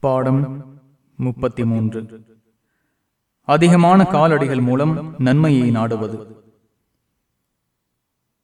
பாடம் முப்பத்தி மூன்று. அதிகமான காலடிகள் மூலம் நன்மையை நாடுவது.